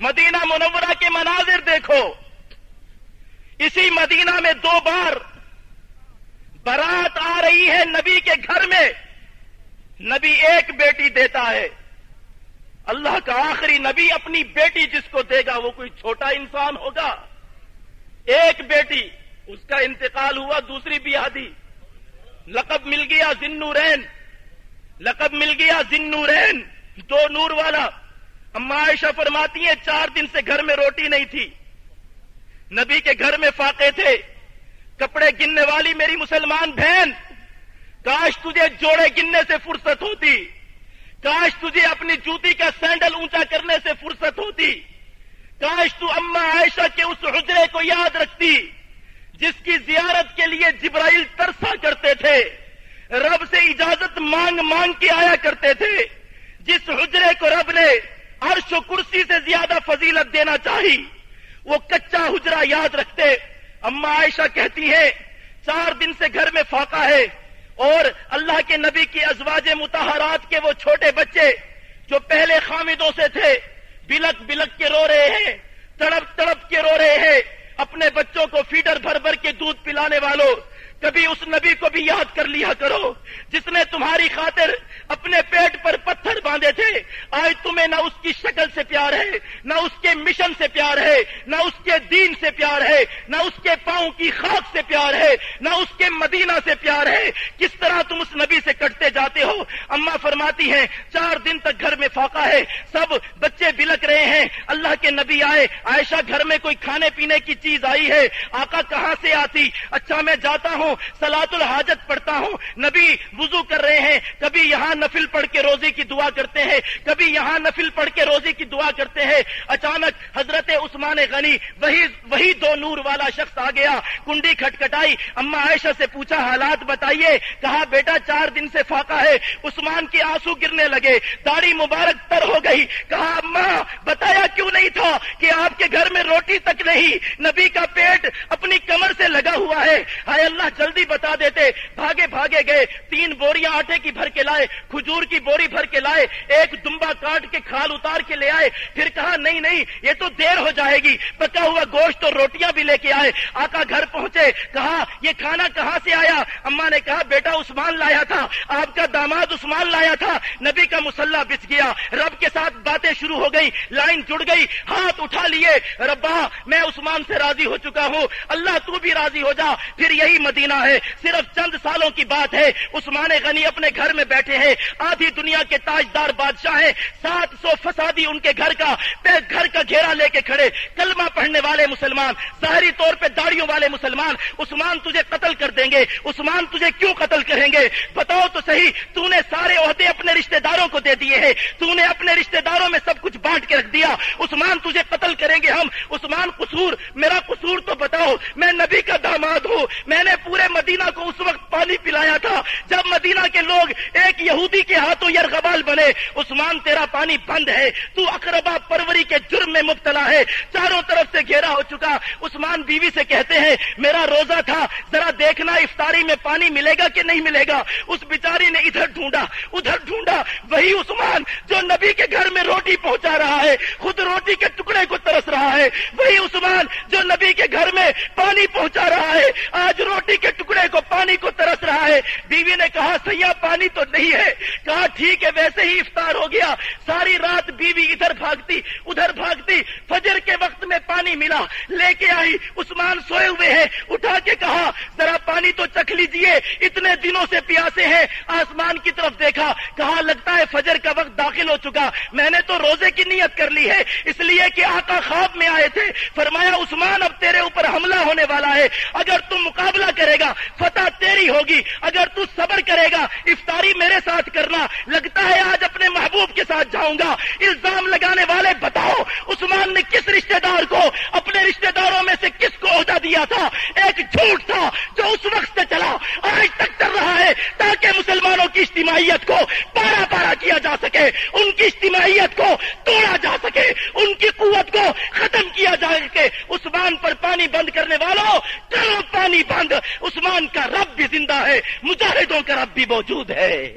مدینہ منورہ کے مناظر دیکھو۔ اسی مدینہ میں دو بار برات آ رہی ہے نبی کے گھر میں۔ نبی ایک بیٹی دیتا ہے۔ اللہ کا آخری نبی اپنی بیٹی جس کو دے گا، وہ کوئی چھوٹا انسان ہوگا۔ ایک بیٹی، اس کا انتقال ہوا، دوسری بھی آدھی لقب مل گیا ذنورین لقب مل گیا ذنورین دو نور والا۔ اما عائشہ فرماتی ہیں، چار دن سے گھر میں روٹی نہیں تھی۔ نبی کے گھر میں فاقے تھے۔ کپڑے گننے والی میری مسلمان بہن، کاش تجھے جوڑے گننے سے فرصت ہوتی۔ کاش تجھے اپنی جوتی کا سینڈل اونچا کرنے سے فرصت ہوتی۔ کاش تو اما عائشہ کے اس حجرے کو یاد رکھتی، جس کی زیارت کے لیے جبرائیل ترسا کرتے تھے۔ رب سے اجازت مانگ مانگ کے آیا کرتے تھے۔ جس حجرے کو رب نے عرش و کرسی سے زیادہ فضیلت دینا چاہی۔ وہ کچا حجرا یاد رکھتے۔ اما عائشہ کہتی ہے، چار دن سے گھر میں فاقا ہے۔ اور اللہ کے نبی کی ازواج متحرات کے وہ چھوٹے بچے جو پہلے خامدوں سے تھے، بلک بلک کے رو رہے ہیں، تڑپ تڑپ کے رو رہے ہیں۔ اپنے بچوں کو فیڈر بھر بھر کے دودھ پلانے والوں کبھی اس نبی کو بھی یاد کر لیا کرو جس نے تمہاری خاطر اپنے پیٹ پر پتھر باندھے تھے۔ آج تمہیں نہ اس کی شکل سے پیار ہے، نہ اس کے مشن سے پیار ہے، نہ اس کے دین سے پیار ہے، نہ اس کے پاؤں کی خاک سے پیار ہے، نہ اس کے مدینہ سے پیار ہے۔ کس طرح تم اس نبی سے کٹتے جاتے ہو؟ اما فرماتی ہیں، چار دن تک گھر میں فاقا ہے، سب بچے بلک رہے ہیں اللہ کے نبی آئے، عائشہ گھر میں کوئی کھانے پینے کی چیز آئی ہے، آقا کہاں سے آتی؟ اچھا میں جاتا ہوں سلاد الحاجت پڑھتا ہوں۔ نبی وضو کر رہے ہیں، کبھی یہاں نفل پڑھ کے روزے کی دعا کرتے ہیں، کبھی یہاں نفل پڑھ کے روزے کی دعا کرتے ہیں۔ اچانک عثمان غنی، وہی وہی دو نور والا شخص آ گیا، کنڈی کھٹکھٹائی۔ اما عائشہ سے پوچھا، حالات بتائیے؟ کہا، بیٹا، چار دن سے فاقا ہے، عثمان کے آنسو گرنے لگے، داڑھی مبارک تر ہو گئی۔ کہا، اما، بتایا کیوں نہیں تھا کہ آپ کے گھر میں روٹی تک نہیں؟ نبی کا پیٹ اپنی کمر سے لگا ہوا ہے۔ ہائے اللہ، جلدی بتا دیتے۔ بھاگے بھاگے گئے۔ تین بوریاں آٹے کی بھر کے لائے، کھجور کی بوری بھر کے لائے۔ ایک کے کھال اتار کے لے آئے۔ پھر کہا، نہیں نہیں، یہ تو دیر ہو جائے گی۔ پکا ہوا گوشت اور روٹیاں بھی لے کے آئے۔ آقا گھر پہنچے۔ کہا، یہ کھانا کہاں سے آیا؟ اما نے کہا، بیٹا عثمان لایا تھا۔ آپ کا داماد عثمان لایا تھا۔ نبی کا مسلح بچ گیا۔ رب کے ساتھ باتیں شروع ہو گئی لائن جڑ گئی۔ ہاتھ اٹھا لیے۔ ربا، میں عثمان سے راضی ہو چکا ہوں۔ اللہ، تو بھی راضی ہو جا۔ پھر یہی مدینہ ہے۔ صرف چند سالوں کی بات ہے۔ عثمان غنی اپنے گھر میں بیٹھے ہیں۔ آدھی دنیا کے تاجدار بادشاہ ہیں۔ سات سو فسادی ان کے گھر کا گھر کا گھیرا لے کے کھڑے۔ کلمہ پڑھنے والے مسلمان، ظاہری طور پہ داڑیوں والے مسلمان، عثمان تجھے قتل کر دیں گے۔ عثمان تجھے کیوں قتل کریں گے؟ بتاؤ تو صحیح تو نے سارے عہدے اپنے رشتہ داروں کو دے دیے ہیں۔ تو نے اپنے رشتہ داروں میں سب کچھ بانٹ کے رکھ دیا۔ عثمان تجھے قتل کریں گے ہم۔ عثمان قصور، میرا قصور تو بتاؤ، میں نبی کا داماد ہوں۔ میں نے پورے مدینہ کو اس وقت پانی پلایا تھا۔ جب مدینہ کے لوگ ایک یہودی کے ہاتھوں یرغبال بنے، عثمان تیرا پانی بند ہے، تو اقربا پروری کے جرم میں مبتلا ہے۔ چاروں طرف سے گھیرا ہو چکا۔ عثمان بیوی سے کہتے ہیں، میرا روزہ تھا، ذرا دیکھنا افطاری میں پانی ملے گا کہ نہیں ملے گا۔ اس بیچاری نے ادھر ڈھونڈا ادھر ڈھونڈا۔ وہی عثمان جو نبی کے گھر میں روٹی پہنچا رہا ہے، خود روٹی کے ٹکڑے کو ترس رہا ہے۔ وہی عثمان جو نبی کے گھر میں پانی پہنچا رہا ہے۔ آج روٹی کے ٹکڑے کو پانی کو ترس رہا ہے بیوی نے کہا سیاح پانی تو نہیں ہے. کہا، ٹھیک ہے، ویسے ہی افطار ہو گیا۔ ساری رات بیوی ادھر بھاگتی ادھر بھاگتی۔ فجر کے وقت میں پانی ملا۔ لے کے آئی، عثمان سوئے ہوئے ہیں۔ اٹھا کے کہا، ذرا پانی تو چکھ لیجیے، اتنے دنوں سے پیاسے ہیں۔ آسمان کی طرف دیکھا۔ کہا، لگتا ہے فجر کا وقت چکا۔ میں نے تو روزے کی نیت کر لی ہے، اس لیے کہ آقا خواب میں آئے تھے۔ فرمایا، عثمان اب تیرے اوپر حملہ ہونے والا ہے۔ اگر تم مقابلہ کرے گا، فتح تیری ہوگی۔ اگر تو صبر کرے گا، افطاری میرے ساتھ کرنا۔ لگتا ہے آج اپنے محبوب کے ساتھ جاؤں گا۔ الزام لگانے والے بتاؤ، عثمان نے کس رشتہ دار کو، اپنے رشتہ داروں میں سے کس کو عہدہ دیا تھا؟ ایک جھوٹ تھا جو اس وقت سے چلا آج تک کر رہا ہے تاکہ مسلمانوں کی اجتماعیت کو پارا پارا کیا جا سکے، ان کی اجتماعیت کو توڑا جا سکے، ان کی قوت کو ختم کیا جا سکے۔ عثمان پر پانی بند کرنے والوں کرو پانی بند؟ عثمان کا رب بھی زندہ ہے، مجاہدوں کا رب بھی موجود ہے۔